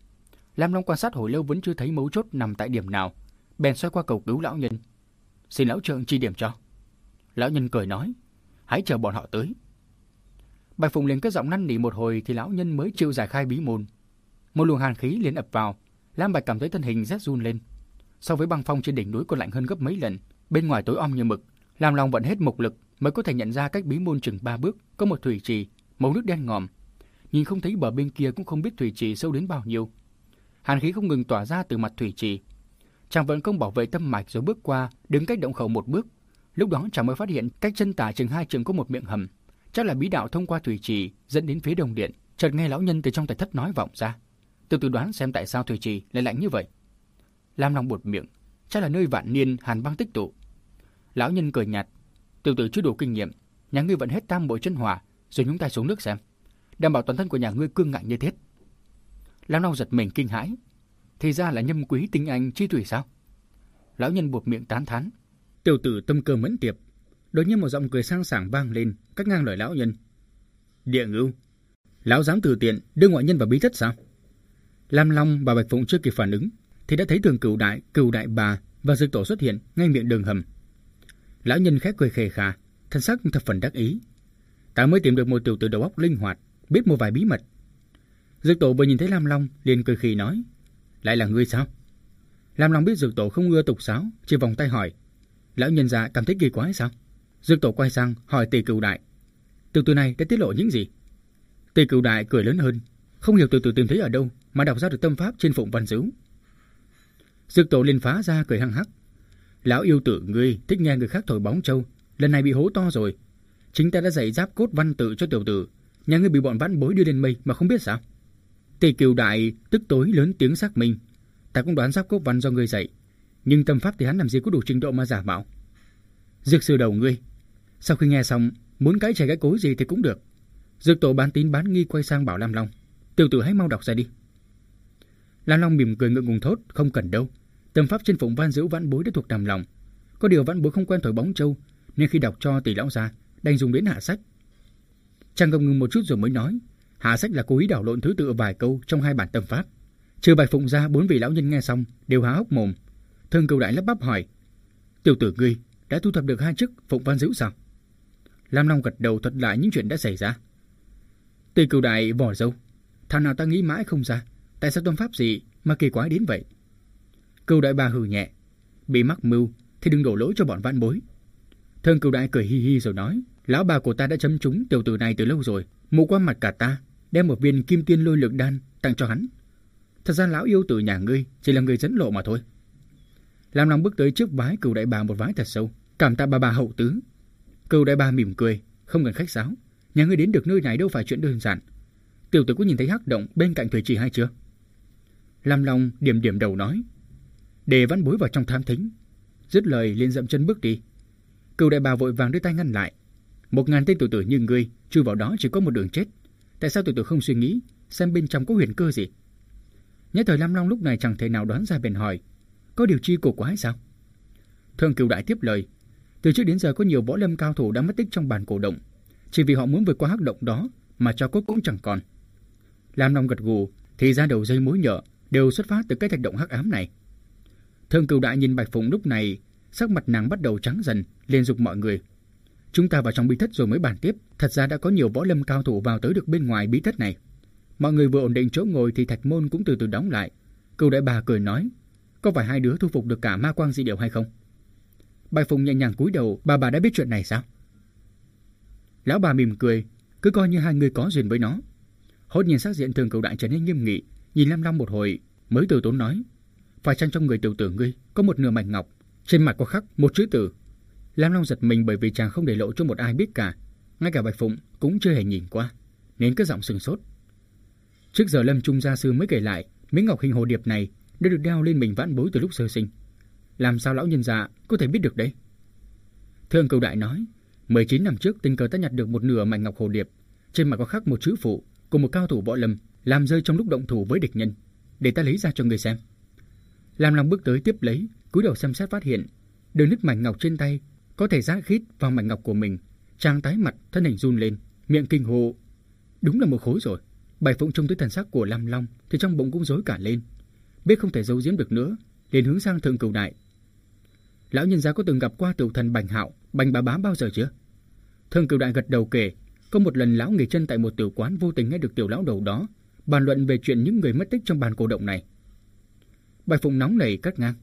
Lam Long quan sát hồi lâu vẫn chưa thấy mấu chốt nằm tại điểm nào, bèn xoay qua cầu cứu lão nhân. Xin lão trượng chỉ điểm cho. Lão nhân cười nói, hãy chờ bọn họ tới. Bạch Phụng liền cất giọng năn nỉ một hồi thì lão nhân mới chịu giải khai bí môn. Một luồng hàn khí liền ập vào, Lam Bạch cảm thấy thân hình rét run lên. So với băng phong trên đỉnh núi còn lạnh hơn gấp mấy lần, bên ngoài tối om như mực, làm lòng vận hết mục lực mới có thể nhận ra cách bí môn chừng ba bước có một thủy trì, màu nước đen ngòm. Nhìn không thấy bờ bên kia cũng không biết thủy trì sâu đến bao nhiêu. Hàn khí không ngừng tỏa ra từ mặt thủy trì. Chàng vẫn không bảo vệ tâm mạch rồi bước qua, đứng cách động khẩu một bước. Lúc đó chàng mới phát hiện cách chân tả chừng hai trường có một miệng hầm. Chắc là bí đạo thông qua thủy trì dẫn đến phía đồng điện. Chợt nghe lão nhân từ trong tài thất nói vọng ra. Từ từ đoán xem tại sao thủy trì lại lạnh như vậy. Lam Long buột miệng, chắc là nơi vạn niên hàn băng tích tụ. Lão nhân cười nhạt, từ từ chưa đủ kinh nghiệm, nhà ngươi vẫn hết tam bộ chân hỏa, rồi nhúng tay xuống nước xem, đảm bảo toàn thân của nhà ngươi cương ngạnh như thế. Lam Long giật mình kinh hãi, thì ra là nhâm quý tinh anh chi thủy sao? Lão nhân buộc miệng tán thán. Tiểu tử tâm cơ mẫn tiệp, đột nhiên một giọng cười sang sảng vang lên, cắt ngang lời lão nhân. Địa ngưu, lão dám từ tiện đưa ngoại nhân vào bí thất sao? Lam Long và Bạch Phụng chưa kịp phản ứng, thì đã thấy thường cửu đại, cửu đại bà và dược tổ xuất hiện ngay miệng đường hầm. Lão nhân khẽ cười khề khà, thân sắc thập phần đắc ý. Ta mới tìm được một tiểu tử đầu óc linh hoạt, biết một vài bí mật. Dược tổ vừa nhìn thấy Lam Long liền cười khì nói, lại là ngươi sao? làm lòng biết dược tổ không ưa tục sáo, chỉ vòng tay hỏi, lão nhân già cảm thấy kỳ quái sao? Dược tổ quay sang hỏi tỷ cửu đại, tiểu tử này đã tiết lộ những gì? Tỷ cửu đại cười lớn hơn, không hiểu tiểu tử tìm thấy ở đâu mà đọc ra được tâm pháp trên phụng văn dữ. Dược tổ liền phá ra cười hăng hắc. Lão yêu tử ngươi thích nghe người khác thổi bóng châu, lần này bị hố to rồi. Chính ta đã dạy giáp cốt văn tự cho tiểu tử, nhà ngươi bị bọn vãn bối đưa lên mây mà không biết sao. Tề kiều đại tức tối lớn tiếng xác minh. Ta cũng đoán giáp cốt văn do ngươi dạy, nhưng tâm pháp thì hắn làm gì có đủ trình độ mà giả mạo. Dược sư đầu ngươi, sau khi nghe xong, muốn cái trẻ cái cối gì thì cũng được. Dược tổ bán tín bán nghi quay sang bảo Lam Long. Tiểu tử hãy mau đọc ra đi. Lam Long mỉm cười ngượng ngùng thốt, không cần đâu. Tâm pháp trên phụng van giữ vãn bối đã thuộc nằm lòng. Có điều vãn bối không quen thổi bóng châu, nên khi đọc cho tỷ lão ra, đành dùng đến hạ sách. Chàng ngập ngừng một chút rồi mới nói, hạ sách là cố ý đảo lộn thứ tự vài câu trong hai bản tâm pháp. Trừ bạch phụng ra, bốn vị lão nhân nghe xong đều há hốc mồm. Thương cầu đại lắp bắp hỏi, tiểu tử ngươi đã thu thập được hai chức phụng văn Dữ sao? Lam Long gật đầu thuật lại những chuyện đã xảy ra. Tề cửu đại bỏ dâu, thằng nào ta nghĩ mãi không ra, tại sao tâm pháp gì mà kỳ quái đến vậy? Cửu đại ba hừ nhẹ. Bị mắc mưu thì đừng đổ lỗi cho bọn vãn bối. Thương Cửu đại cười hi hi rồi nói. Lão bà của ta đã chấm trúng tiểu tử này từ lâu rồi. mù qua mặt cả ta. Đem một viên kim tiên lôi lực đan tặng cho hắn. Thật ra lão yêu tử nhà ngươi chỉ là người dẫn lộ mà thôi. lam long bước tới trước vái cựu đại bà một vái thật sâu. Cảm tạ bà bà hậu tứ. cựu đại bà mỉm cười, không cần khách sáo. Nhà ngươi đến được nơi này đâu phải chuyện đơn giản. Tiểu tử có nhìn thấy hắc động bên cạnh thủy trì hay chưa? Lam Long điểm điểm đầu nói, để văn bối vào trong tham thính. Dứt lời liền dậm chân bước đi. Cửu đại bà vội vàng đưa tay ngăn lại. Một ngàn tên tiểu tử như ngươi chui vào đó chỉ có một đường chết. Tại sao tiểu tử không suy nghĩ xem bên trong có huyền cơ gì? Nhất thời Lam Long lúc này chẳng thể nào đoán ra bèn hỏi, có điều chi cổ quái sao? thương Cửu đại tiếp lời, từ trước đến giờ có nhiều võ lâm cao thủ đã mất tích trong bản cổ động, chỉ vì họ muốn vượt qua hắc động đó mà cho cốt cũng chẳng còn. Lam Long gật gù, thì ra đầu dây mối nhợ đều xuất phát từ cái thạch động hắc ám này. Thương cửu đại nhìn Bạch Phụng lúc này, sắc mặt nàng bắt đầu trắng dần, liền dục mọi người. Chúng ta vào trong bí thất rồi mới bàn tiếp, thật ra đã có nhiều võ lâm cao thủ vào tới được bên ngoài bí thất này. Mọi người vừa ổn định chỗ ngồi thì thạch môn cũng từ từ đóng lại. Cửu đại bà cười nói, có phải hai đứa thu phục được cả ma quang di điệu hay không? Bạch Phụng nhẹ nhàng cúi đầu, bà bà đã biết chuyện này sao? Lão bà mỉm cười, cứ coi như hai người có duyên với nó. Hốt nhìn sắc diện thường cửu đại trở nên nghiêm nghị, nhìn Lam Long một hồi, mới từ tốn nói. Phải chăng trong người tiểu tử ngươi có một nửa mảnh ngọc, trên mặt có khắc một chữ tử. Lam Long giật mình bởi vì chàng không để lộ cho một ai biết cả, ngay cả Bạch Phụng cũng chưa hề nhìn qua, nên cứ giọng sừng sốt. Trước giờ Lâm Trung gia sư mới kể lại, miếng ngọc hình hồ điệp này đã được đeo lên mình vãn bối từ lúc sơ sinh. Làm sao lão nhân già có thể biết được đấy? Thương cầu đại nói, 19 năm trước tình cờ ta nhặt được một nửa mảnh ngọc hồ điệp, trên mặt có khắc một chữ phụ của một cao thủ võ lâm làm rơi trong lúc động thủ với địch nhân, để ta lấy ra cho người xem. Lam Long bước tới tiếp lấy, cúi đầu xem xét phát hiện, đường nứt mảnh ngọc trên tay có thể giá khít vào mảnh ngọc của mình, chàng tái mặt, thân hình run lên, miệng kinh hô. Đúng là một khối rồi. Bạch Phụng trông tới thần sắc của Lam Long thì trong bụng cũng rối cả lên. Biết không thể giấu giếm được nữa, liền hướng sang thượng cửu đại. Lão nhân gia có từng gặp qua tiểu thần Bành Hạo, Bành Bá Bá bao giờ chưa? Thượng cửu đại gật đầu kể, có một lần lão nghỉ chân tại một tiểu quán vô tình nghe được tiểu lão đầu đó bàn luận về chuyện những người mất tích trong bàn cổ động này. Bạch Phụng nóng nảy cắt ngang,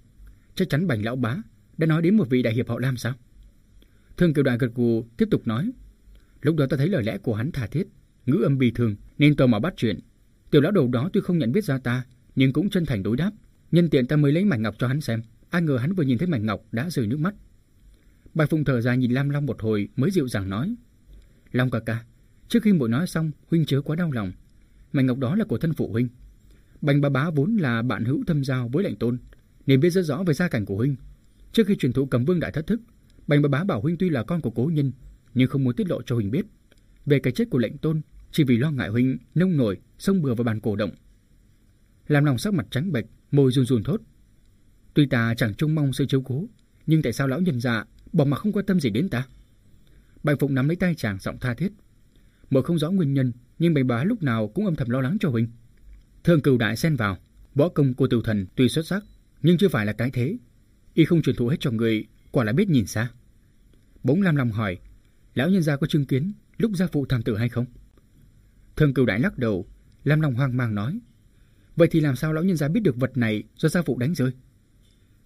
chắc chắn Bành lão bá đã nói đến một vị đại hiệp họ Lam sao? Thương Kiều Đại gật gù tiếp tục nói, lúc đó ta thấy lời lẽ của hắn thà thiết, ngữ âm bì thường nên tò mò bắt chuyện. Tiểu lão đầu đó tuy không nhận biết ra ta, nhưng cũng chân thành đối đáp. Nhân tiện ta mới lấy mảnh ngọc cho hắn xem. Ai ngờ hắn vừa nhìn thấy mảnh ngọc đã rơi nước mắt. Bạch Phụng thở dài nhìn Lam Long một hồi mới dịu dàng nói. Long ca ca, trước khi muội nói xong, huynh chớ quá đau lòng. Mảnh ngọc đó là của thân phụ huynh. Bành bá bá vốn là bạn hữu thâm giao với lệnh tôn, nên biết rất rõ về gia cảnh của huynh. Trước khi truyền thụ cầm vương đại thất thức, Bành bà bá bảo huynh tuy là con của cố nhân, nhưng không muốn tiết lộ cho huynh biết về cái chết của lệnh tôn, chỉ vì lo ngại huynh nông nổi, sông bừa vào bàn cổ động. Làm lòng sắc mặt trắng bệch, môi run run thốt. Tuy ta chẳng trông mong sự chiếu cố, nhưng tại sao lão nhân dạ bỏ mặt không quan tâm gì đến ta? Bạch Phụng nắm lấy tay chàng giọng tha thiết. mở không rõ nguyên nhân, nhưng bầy bá lúc nào cũng âm thầm lo lắng cho huynh. Thương cừu đại xen vào, võ công của tiểu thần tuy xuất sắc, nhưng chưa phải là cái thế. Y không truyền thụ hết cho người, quả là biết nhìn xa. Bỗng Lam Long hỏi, lão nhân gia có chứng kiến lúc gia phụ tham tử hay không? Thường cửu đại lắc đầu, Lam Long hoang mang nói, vậy thì làm sao lão nhân gia biết được vật này do gia phụ đánh rơi?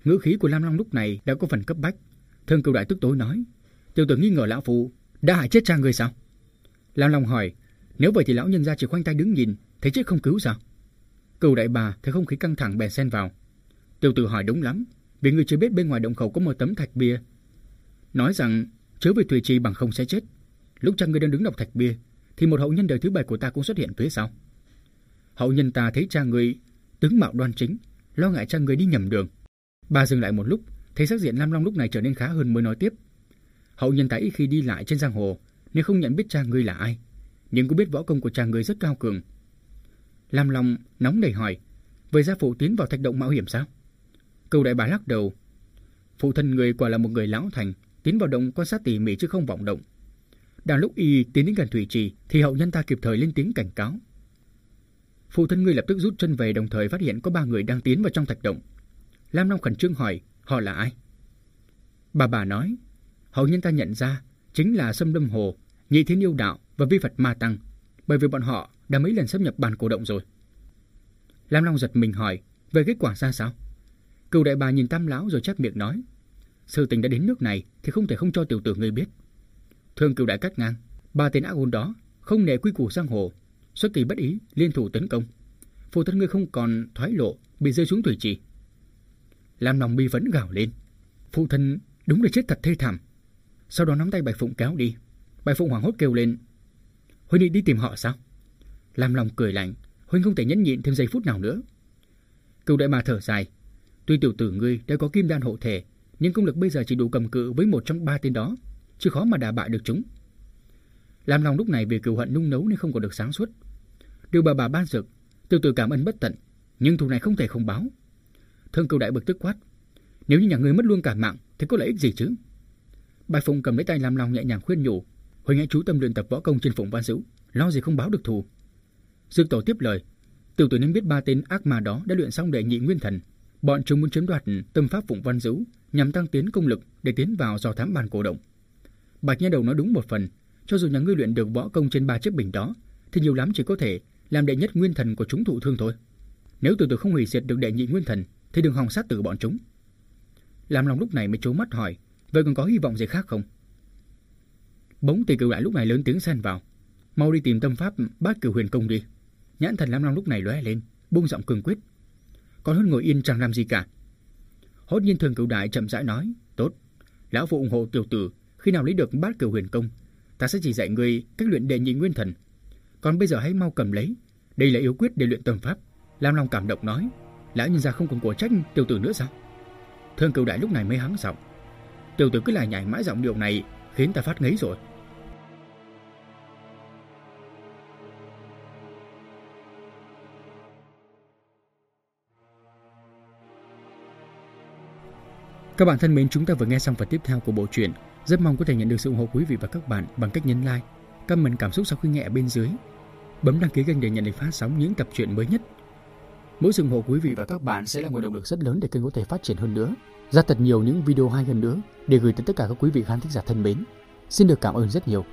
Ngữ khí của Lam Long lúc này đã có phần cấp bách. Thường cửu đại tức tối nói, tiểu tử nghi ngờ lão phụ đã hại chết cha người sao? Lam Long hỏi, nếu vậy thì lão nhân gia chỉ khoanh tay đứng nhìn, thấy chết không cứu sao? Cửu đại bà thấy không khí căng thẳng bèn xen vào. Tiểu tử hỏi đúng lắm, vì người chưa biết bên ngoài động khẩu có một tấm thạch bia. Nói rằng chớ về thủy trì bằng không sẽ chết. Lúc cha ngươi đang đứng đọc thạch bia, thì một hậu nhân đời thứ bảy của ta cũng xuất hiện phía sau. Hậu nhân ta thấy cha người tướng mạo đoan chính, lo ngại cha người đi nhầm đường. Bà dừng lại một lúc, thấy sắc diện Lam Long lúc này trở nên khá hơn mới nói tiếp. Hậu nhân ta ít khi đi lại trên giang hồ, nên không nhận biết cha ngươi là ai nhưng cũng biết võ công của chàng người rất cao cường. Lam Long nóng đầy hỏi, vậy gia phụ tiến vào thạch động mạo hiểm sao? Cầu đại bà lắc đầu. Phụ thân người quả là một người lão thành, tiến vào động quan sát tỉ mỉ chứ không vọng động. Đang lúc y tiến đến gần thủy trì thì hậu nhân ta kịp thời lên tiếng cảnh cáo. Phụ thân ngươi lập tức rút chân về đồng thời phát hiện có ba người đang tiến vào trong thạch động. Lam Long khẩn trương hỏi, họ là ai? Bà bà nói, hậu nhân ta nhận ra chính là Sâm Lâm Hồ, Nhị Thiên Yêu Đạo và vi Phật Ma Tăng, bởi vì bọn họ đã mấy lần xâm nhập bàn cổ động rồi. Lam Long giật mình hỏi, về kết quả ra sao? Cựu đại bà nhìn tam lão rồi chép miệng nói, sự tình đã đến nước này thì không thể không cho tiểu tử ngươi biết. Thương cửu đại cắt ngang, ba tên ác ôn đó không nể quy củ giang hồ, xuất kỳ bất ý liên thủ tấn công. Phụ thân ngươi không còn thoái lộ, bị rơi xuống thủy trì. Lam Long bi vẫn gào lên, phụ thân đúng là chết thật thê thảm. Sau đó nắm tay Bạch Phụng kéo đi. Bạch Phụng hoảng hốt kêu lên, Huynh định đi tìm họ sao? Lam Long cười lạnh, Huynh không thể nhẫn nhịn thêm giây phút nào nữa. Cựu đại mà thở dài, tuy tiểu tử ngươi đã có kim đan hộ thể, nhưng công lực bây giờ chỉ đủ cầm cự với một trong ba tên đó, chứ khó mà đả bại được chúng. làm lòng lúc này vì cựu hận nung nấu nên không còn được sáng suốt. Điều bà bà ban dược, tiểu tử cảm ơn bất tận, nhưng thù này không thể không báo. Thương cựu đại bực tức quát, nếu như nhà ngươi mất luôn cả mạng thì có lợi ích gì chứ? Bạch Phụng cầm lấy tay làm lòng nhẹ nhàng khuyên nhủ, Huỳnh hãy chú tâm luyện tập võ công trên phụng văn dữ, lo gì không báo được thù. Dương Tổ tiếp lời, tiểu tử nên biết ba tên ác ma đó đã luyện xong đệ nhị nguyên thần, bọn chúng muốn chiếm đoạt tâm pháp phụng văn dữ nhằm tăng tiến công lực để tiến vào dò thám bàn cổ động. Bạch Nha Đầu nói đúng một phần, cho dù nhà ngươi luyện được võ công trên ba chiếc bình đó, thì nhiều lắm chỉ có thể làm đệ nhất nguyên thần của chúng thụ thương thôi. Nếu từ tử không hủy diệt được đệ nhị nguyên thần, thì đừng hòng sát tử bọn chúng. Làm lòng lúc này mới trố mắt hỏi, Vậy còn có hy vọng gì khác không? Bỗng tỷ cửu đại lúc này lớn tiếng xen vào. Mau đi tìm tâm pháp bát cửu huyền công đi. Nhãn thần Lam Long lúc này lóe lên, buông giọng cường quyết. Còn hơn ngồi yên chẳng làm gì cả. Hốt nhiên thường cửu đại chậm rãi nói, tốt, lão phụ ủng hộ tiểu tử, khi nào lấy được bát cửu huyền công, ta sẽ chỉ dạy ngươi cách luyện đệ nhị nguyên thần. Còn bây giờ hãy mau cầm lấy, đây là yếu quyết để luyện tâm pháp. Lam Long cảm động nói, lão nhân gia không còn của trách tiểu tử nữa sao? Thương cửu đại lúc này mới hắng giọng. Tiểu tử cứ lại nhảy mãi giọng điệu này khiến ta phát ngấy rồi. Các bạn thân mến, chúng ta vừa nghe xong phần tiếp theo của bộ truyện. Rất mong có thể nhận được sự ủng hộ quý vị và các bạn bằng cách nhấn like, comment cảm xúc sau khi nghe ở bên dưới. Bấm đăng ký kênh để nhận được phát sóng những tập truyện mới nhất. Mỗi sự ủng hộ quý vị và các bạn sẽ là nguồn động lực rất lớn để kênh có thể phát triển hơn nữa, ra thật nhiều những video hay hơn nữa để gửi tới tất cả các quý vị khán thính giả thân mến. Xin được cảm ơn rất nhiều.